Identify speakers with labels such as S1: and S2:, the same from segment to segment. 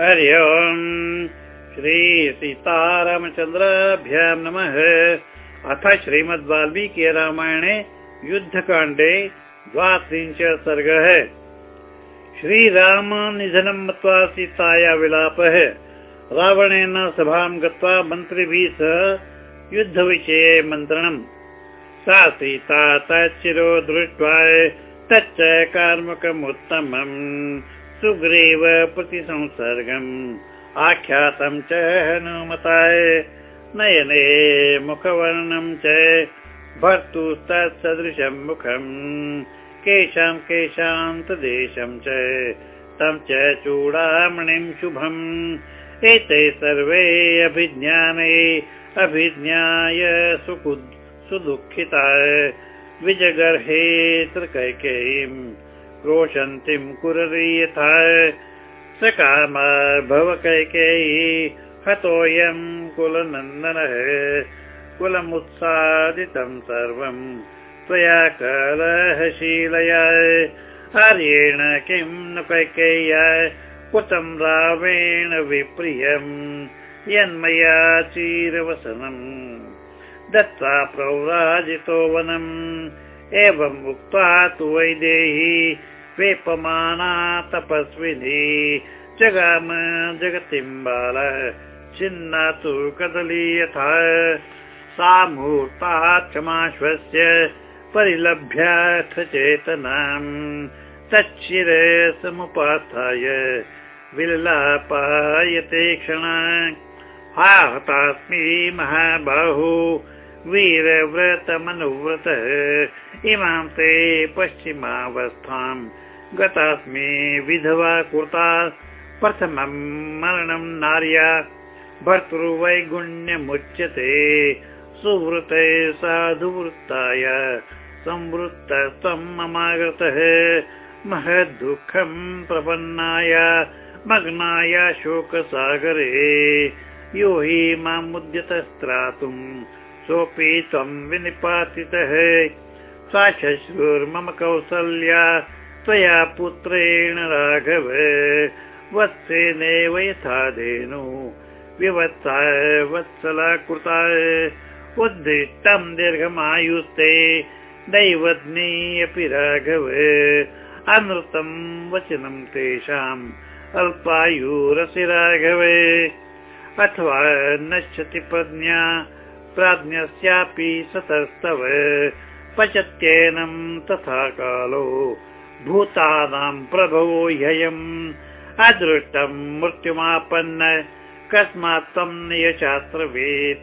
S1: हरि ओम्। श्रीसीतारामचन्द्राभ्यां नमः। अथ श्रीमद् वाल्मीकि रामायणे युद्धकाण्डे द्वात्रिंश सर्गः। श्रीराम निधनं मत्वा सीताया विलापः। रावणेन सभां गत्वा मन्त्रिभिः सह युद्धविषये मन्त्रणम्। सा सीता तच्चिरो दृष्ट्वा तच्च कार्मकमुत्तमम् सुग्रीव प्रतिसंसर्गम् आख्यातं च हनुमताय नयने मुखवर्णं च भर्तुस्तत्सदृशं मुखम् केशां केशान्तदेशं च तं च चूडामणिं शुभम् एते सर्वे अभिज्ञाने अभिज्ञाय सुदुःखिता विजगर्हे त्रिकैकेयीम् रोषन्तीं कुररी यथा। सकामा भव कैकेयी हतोऽयं कुलनन्दनः। कुलमुत्सादितं सर्वं त्वया कलहशीलया आर्येण किं न कैकेय्या कुतं रावेण विप्रियम्? यन्मया चिरवसनम्। दत्त्वा प्रौराजितो वनम् एवम् उक्त्वा तु वैदेही वेपमाना तपस्विनी जगाम जगतिं बाल छिन्ना तु कदली यथा। सा मूर्ता क्षमाश्वस्य परिलभ्याथ चेतनाम् तच्छिर विललापायते क्षण। हा हतास्मि महाबाहु वीरव्रतमनुव्रतः। इमां ते पश्चिमावस्थां गतास्मि विधवा कृता प्रथमं मरणं नार्या। भर्तृवैगुण्यमुच्यते सुवृते साधुवृत्ताय। संवृत्तस्त्वं ममागतः। महद्दुःखं प्रपन्नाय। मग्नाय शोकसागरे। यो हि मामुद्यतस्त्रातुम् सोऽपि त्वं विनिपातितः। सा श्रुर्मम कौसल्या त्वया पुत्रेण राघव। वत्सेनैव यथा धेनु। विवत्सा वत्सला कृता उद्दिष्टं दीर्घमायुस्ते दैवज्ञी अपि राघव। अनृतं वचनं तेषाम् अल्पायुरसि राघवे। अथवा नश्यति प्रज्ञा प्राज्ञस्यापि सतस्तव। पचत्येनं तथा कालो भूतानां प्रभो ह्ययम्। अदृष्टं मृत्युमापन्न। कस्मात् त्वं यशास्त्रवेत्।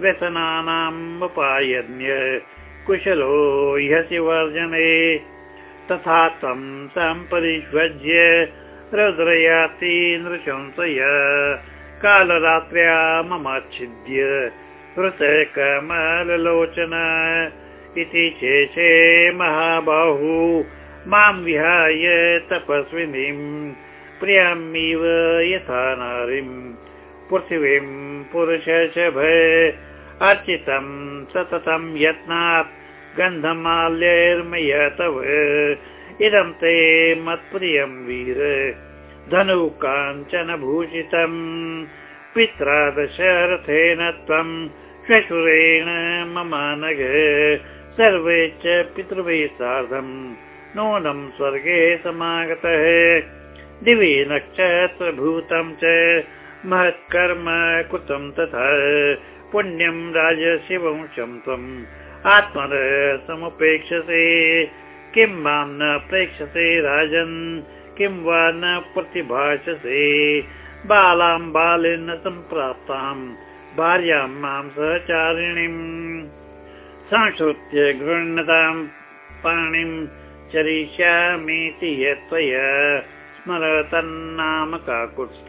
S1: व्यसनानाम् उपायन्य। कुशलो ह्यसि वर्जने। तथा तं सम्परिष्वज्य रुद्रयाति नृशंसय। कालरात्र्या ममाच्छिद्य। हृतकमललोचन इति चेशे महाबाहु मां विहाय तपस्विनीं प्रियामिव यथा नारीं पृथिवीं पुरुषशभ अर्चितं सततं यत्नात् गन्धमाल्यैर्मय तव इदं ते मत्प्रियं वीर धनु काञ्चन भूषितम् पित्रा दशरथेन त्वं श्वशुरेण मम नग सर्वे च पितृभिः सार्धम् नूनं स्वर्गे समागतः। दिवि नक्षत्रभूतं च महत्कर्म कृतं तथा। पुण्यं राजशिवंशं त्वम् आत्मन समुपेक्षसे किं मां न प्रेक्षसे राजन् किं वा न प्रतिभाषसे। बालां बालेन सम्प्राप्ताम् भार्यां मां सहचारिणीम् संश्रुत्य गृह्णतां पाणिं चरिष्यामीति यत्त्वया। स्मर तन्नाम काकुत्स्थ।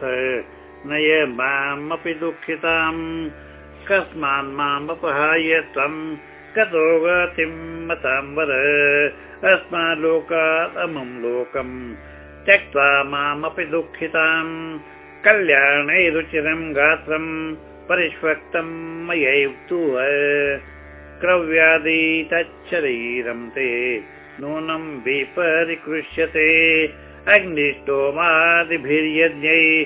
S1: नय मामपि दुःखिताम्। कस्मान् माम् अपहाय त्वम् गतो गतिं मताम्बर अस्माल्लोकात् अमुं लोकम्। त्यक्त्वा मामपि दुःखिताम्। कल्याणैरुचिरं गात्रम्। परिष्वक्तं मयैव तु क्रव्यादि तच्छरीरं ते नूनं विपरिकृष्यते। अग्निष्टोमादिभिर्यज्ञै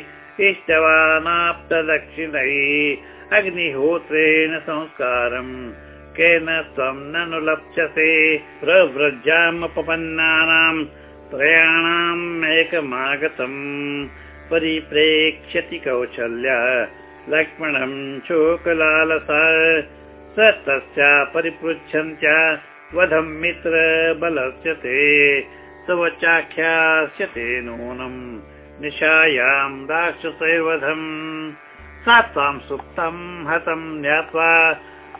S1: इष्टवानाप्तदक्षिणै अग्निहोत्रेण संस्कारम् केन त्वं ननु लप्स्यसे प्रव्रजामपन्नानाम् त्रयाणाम् एकमागतम्। परिप्रेक्ष्यति कौशल्या लक्ष्मणम् शोकलालसा। स तस्या परिपृच्छन्त्या वधम् मित्र बलस्य ते तव चाख्यास्यते नूनम् निशायाम् राक्षसैर्वधम् सा त्वाम् सुप्तम् हतम् ज्ञात्वा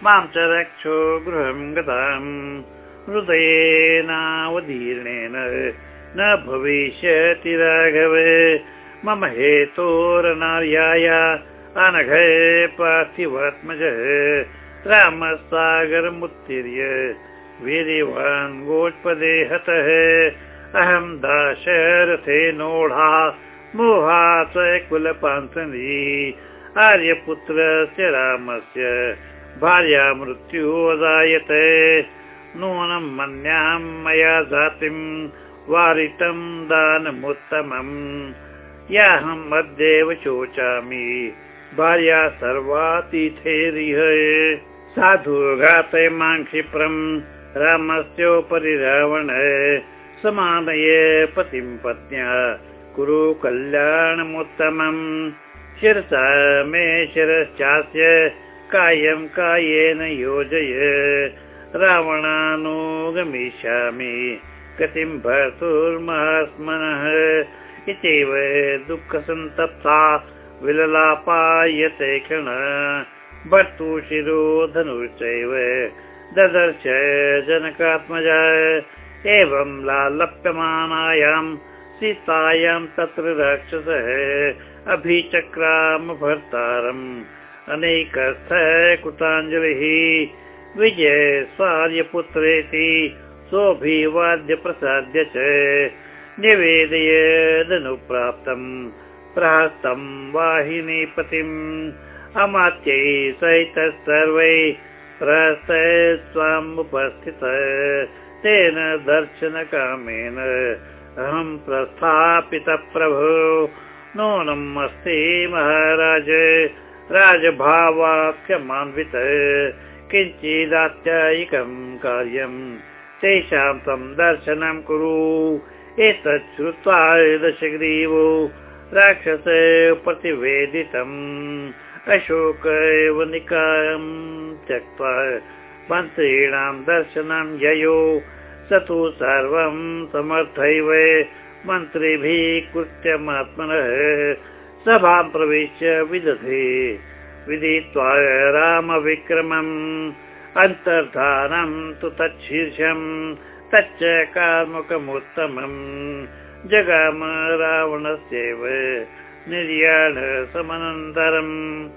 S1: मां च रक्षो गृहम् गताम्। हृदयेनावदीर्णेन न भविष्यति राघव। मम हेतोरनार्याय अनघे पार्थिवात्मज रामसागरमुत्तीर्य वीर्यवान् गोष्पदे हतः अहं दाशरथेनोढा मोहा च कुलपान्तनी आर्यपुत्रस्य रामस्य। भार्या मृत्यु नूनं मन्यां मया जातिम् वारितं दानमुत्तमम् याहम् अद्यैव शोचामि। भार्या सर्वातिथेरिह साधु घातय मां क्षिप्रम् रामस्योपरि रावण समानय पतिं पत्न्या। कुरु कल्याणमुत्तमम्। शिरसा मे शिरश्चास्य कायं कायेन योजय। रावणानुगमिष्यामि। गतिं भर्तुर्महात्मनः। इत्येव दुःखसन्तप्ता विललापायते क्षण। भर्तु शिरो ददर्श जनकात्मज एवं लालप्यमानायां सीतायां तत्र राक्षसः अभिचक्राम भर्तारम् अनेकस्थ कृताञ्जलिः विजय स्वार्यपुत्रेति सोऽभिवाद्य प्रसाद्य च निवेदय धनुप्राप्तम् प्रहस्तम् वाहिनीपतिम् अमात्यै सहितः सर्वै स्वामुपस्थित तेन दर्शनकामेन अहं प्रस्थापित प्रभो। नूनम् अस्ति महाराज राजभावाख्यमान्वित किञ्चिदात्यायिकम् कार्यम्। तेषां तं दर्शनं कुरु। एतत् श्रुत्वा दशग्रीवो राक्षस प्रतिवेदितम् अशोक एव निकायम् त्यक्त्वा मन्त्रीणां दर्शनं ययो। स तु सर्वं समर्थैव। मन्त्रिभिः कृत्यमात्मनः सभां प्रविश्य विदधे। विदित्वा रामविक्रमम् अन्तर्धानं तु तच्छीर्षम् तच्च कार्मुकमुत्तमम्। जगाम रावणस्यैव निर्याण समनन्तरम्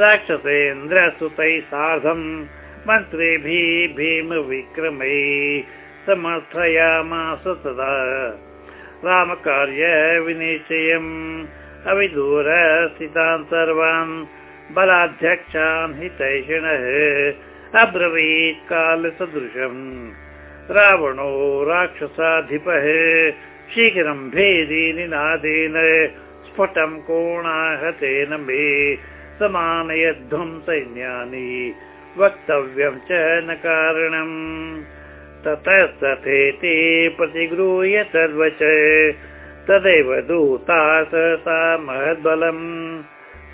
S1: राक्षसेन्द्रसुतैः सार्धम् मन्त्रिभिः भीमविक्रमै समर्थयामास तदा। रामकार्य विनिश्चयम्। अविदूरस्थितान् सर्वान्। बलाध्यक्षान् हितैषिणः। अब्रवीत् कालसदृशम्। रावणो राक्षसाधिपः। शीघ्रं भेदी निनादेन स्फुटं कोणाहतेन मे समानयध्वं सैन्यानि वक्तव्यं च न कारणम् ततस्तथेति प्रतिगृह्य तद्वच तदेव दूता सा महद्बलम्।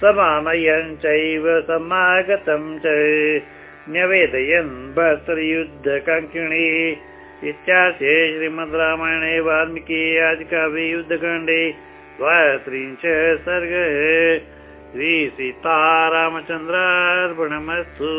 S1: समानयन् चैव समागतं च। न्यवेदयन् भर्तृयुद्धकाङ्क्षिणी इत्याशे श्रीमद् रामायणे वाल्मीकि आदिकाव्ये युद्धकाण्डे द्वात्रिंश सर्ग। श्रीसीतारामचन्द्रार्पणमस्तु